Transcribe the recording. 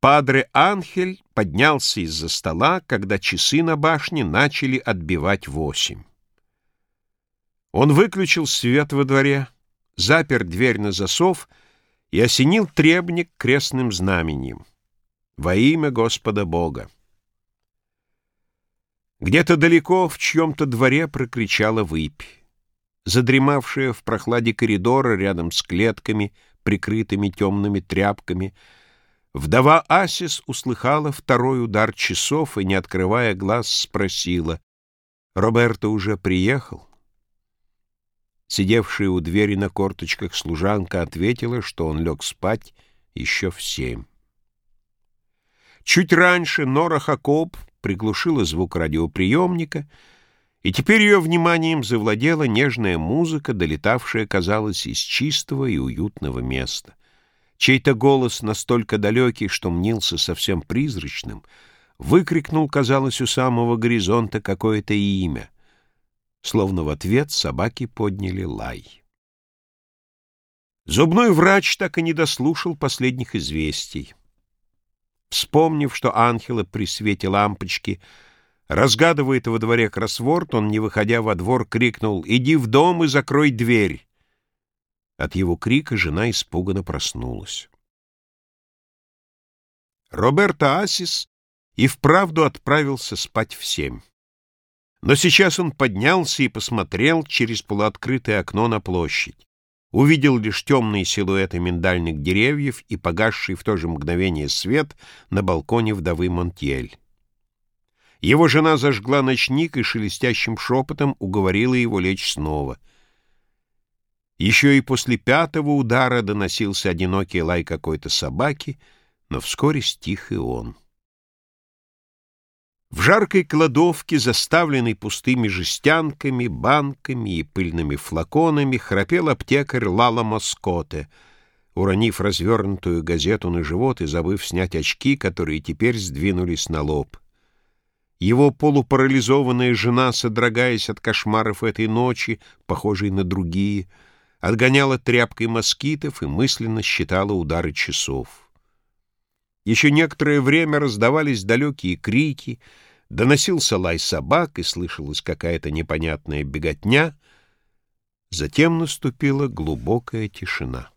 Падре Анхель поднялся из-за стола, когда часы на башне начали отбивать восемь. Он выключил свет во дворе, запер дверь на засов и осенил требник крестным знаменем. Во имя Господа Бога. Где-то далеко в чьем-то дворе прокричала выпь. Задремавшая в прохладе коридора рядом с клетками, прикрытыми темными тряпками, вдова Асис услыхала второй удар часов и, не открывая глаз, спросила, «Роберто уже приехал?» Сидевшая у двери на корточках служанка ответила, что он лег спать еще в семь. Чуть раньше Нора Хакоб приглушила звук радиоприемника, и теперь ее вниманием завладела нежная музыка, долетавшая, казалось, из чистого и уютного места. Чей-то голос, настолько далекий, что мнился совсем призрачным, выкрикнул, казалось, у самого горизонта какое-то имя. Словно в ответ собаки подняли лай. Зубной врач так и не дослушал последних известий. Вспомнив, что Анхела при свете лампочки разгадывает во дворе кроссворд, он, не выходя во двор, крикнул «Иди в дом и закрой дверь!». От его крика жена испуганно проснулась. Роберто Асис и вправду отправился спать в семь. Но сейчас он поднялся и посмотрел через полуоткрытое окно на площадь увидел лишь темные силуэты миндальных деревьев и погасший в то же мгновение свет на балконе вдовы Монтьель. Его жена зажгла ночник и шелестящим шепотом уговорила его лечь снова. Еще и после пятого удара доносился одинокий лай какой-то собаки, но вскоре стих и он. В жаркой кладовке, заставленной пустыми жестянками, банками и пыльными флаконами, храпел аптекарь Лала Москоте, уронив развернутую газету на живот и забыв снять очки, которые теперь сдвинулись на лоб. Его полупарализованная жена, содрогаясь от кошмаров этой ночи, похожей на другие, отгоняла тряпкой москитов и мысленно считала удары часов. Еще некоторое время раздавались далекие крики, доносился лай собак и слышалась какая-то непонятная беготня. Затем наступила глубокая тишина.